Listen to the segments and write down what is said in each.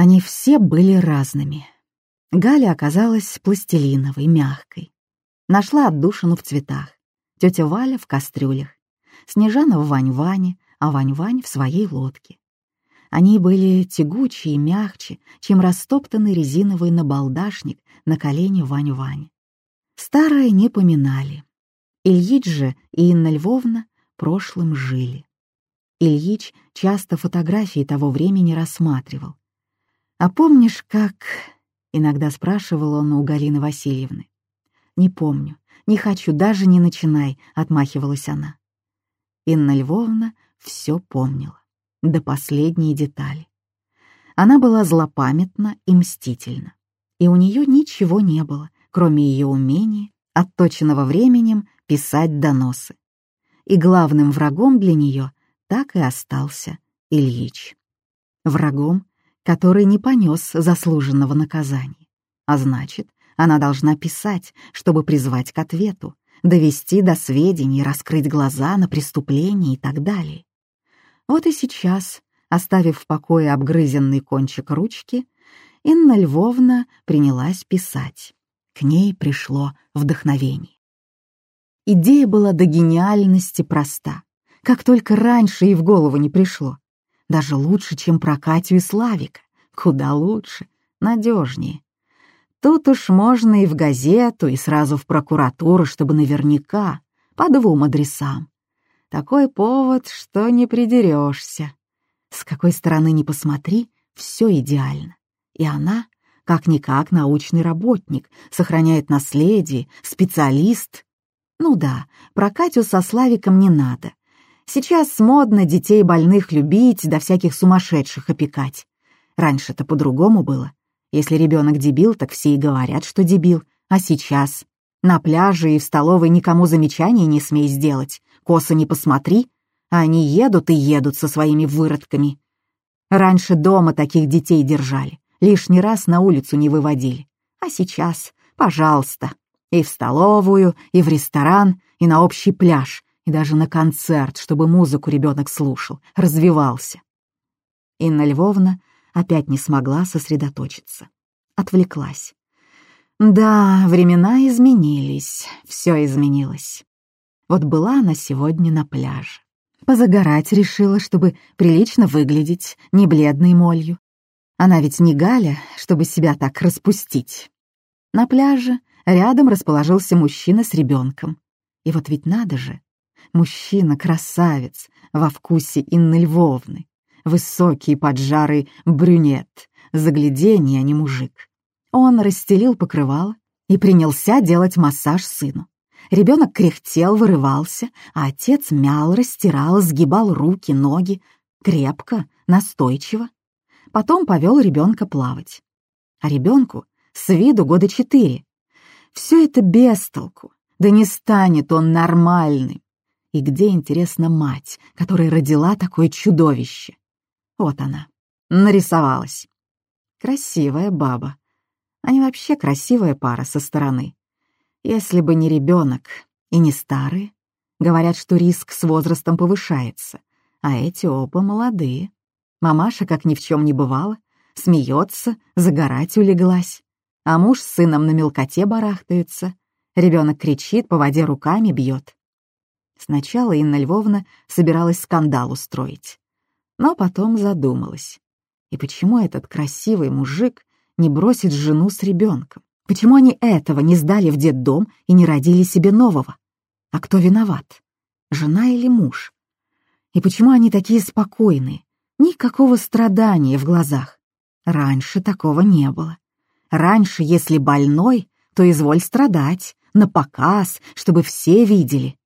Они все были разными. Галя оказалась пластилиновой, мягкой. Нашла отдушину в цветах. Тетя Валя в кастрюлях. Снежана в Вань-Ване, а Вань-Вань в своей лодке. Они были тягучее и мягче, чем растоптанный резиновый набалдашник на колене Вань-Вань. Старое не поминали. Ильич же и Инна Львовна прошлым жили. Ильич часто фотографии того времени рассматривал. «А помнишь, как...» — иногда спрашивал он у Галины Васильевны. «Не помню, не хочу, даже не начинай», — отмахивалась она. Инна Львовна все помнила, до последней детали. Она была злопамятна и мстительна, и у нее ничего не было, кроме ее умения, отточенного временем, писать доносы. И главным врагом для нее так и остался Ильич. Врагом, который не понес заслуженного наказания. А значит, она должна писать, чтобы призвать к ответу, довести до сведений, раскрыть глаза на преступление и так далее. Вот и сейчас, оставив в покое обгрызенный кончик ручки, Инна Львовна принялась писать. К ней пришло вдохновение. Идея была до гениальности проста, как только раньше и в голову не пришло. Даже лучше, чем про Катю и Славика. Куда лучше, надежнее. Тут уж можно и в газету, и сразу в прокуратуру, чтобы наверняка, по двум адресам. Такой повод, что не придерешься. С какой стороны ни посмотри, все идеально. И она, как-никак, научный работник, сохраняет наследие, специалист. Ну да, про Катю со Славиком не надо. Сейчас модно детей больных любить, да всяких сумасшедших опекать. Раньше-то по-другому было. Если ребенок дебил, так все и говорят, что дебил. А сейчас? На пляже и в столовой никому замечаний не смей сделать. Косо не посмотри. А они едут и едут со своими выродками. Раньше дома таких детей держали. Лишний раз на улицу не выводили. А сейчас, пожалуйста, и в столовую, и в ресторан, и на общий пляж и даже на концерт, чтобы музыку ребенок слушал, развивался. Инна Львовна опять не смогла сосредоточиться. Отвлеклась. Да, времена изменились, все изменилось. Вот была она сегодня на пляже. Позагорать решила, чтобы прилично выглядеть, не бледной молью. Она ведь не Галя, чтобы себя так распустить. На пляже рядом расположился мужчина с ребенком. И вот ведь надо же, Мужчина-красавец во вкусе Инны Львовны. Высокий поджарый брюнет. Загляденье, а не мужик. Он расстелил покрывало и принялся делать массаж сыну. Ребенок кряхтел, вырывался, а отец мял, растирал, сгибал руки, ноги. Крепко, настойчиво. Потом повел ребенка плавать. А ребенку с виду года четыре. Все это без толку. Да не станет он нормальным. И где, интересно, мать, которая родила такое чудовище? Вот она, нарисовалась. Красивая баба. Они вообще красивая пара со стороны. Если бы не ребенок и не старые, говорят, что риск с возрастом повышается, а эти оба молодые. Мамаша, как ни в чем не бывало, смеется, загорать улеглась, а муж с сыном на мелкоте барахтаются. Ребенок кричит, по воде руками бьет. Сначала Инна Львовна собиралась скандал устроить, но потом задумалась. И почему этот красивый мужик не бросит жену с ребенком? Почему они этого не сдали в детдом и не родили себе нового? А кто виноват? Жена или муж? И почему они такие спокойные? Никакого страдания в глазах. Раньше такого не было. Раньше, если больной, то изволь страдать, на показ, чтобы все видели.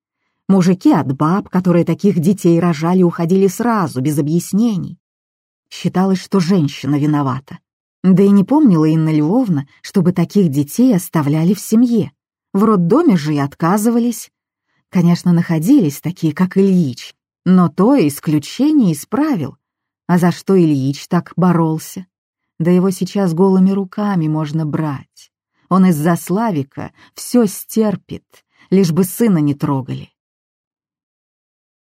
Мужики от баб, которые таких детей рожали, уходили сразу, без объяснений. Считалось, что женщина виновата. Да и не помнила Инна Львовна, чтобы таких детей оставляли в семье. В роддоме же и отказывались. Конечно, находились такие, как Ильич, но то исключение исправил. А за что Ильич так боролся? Да его сейчас голыми руками можно брать. Он из-за Славика все стерпит, лишь бы сына не трогали.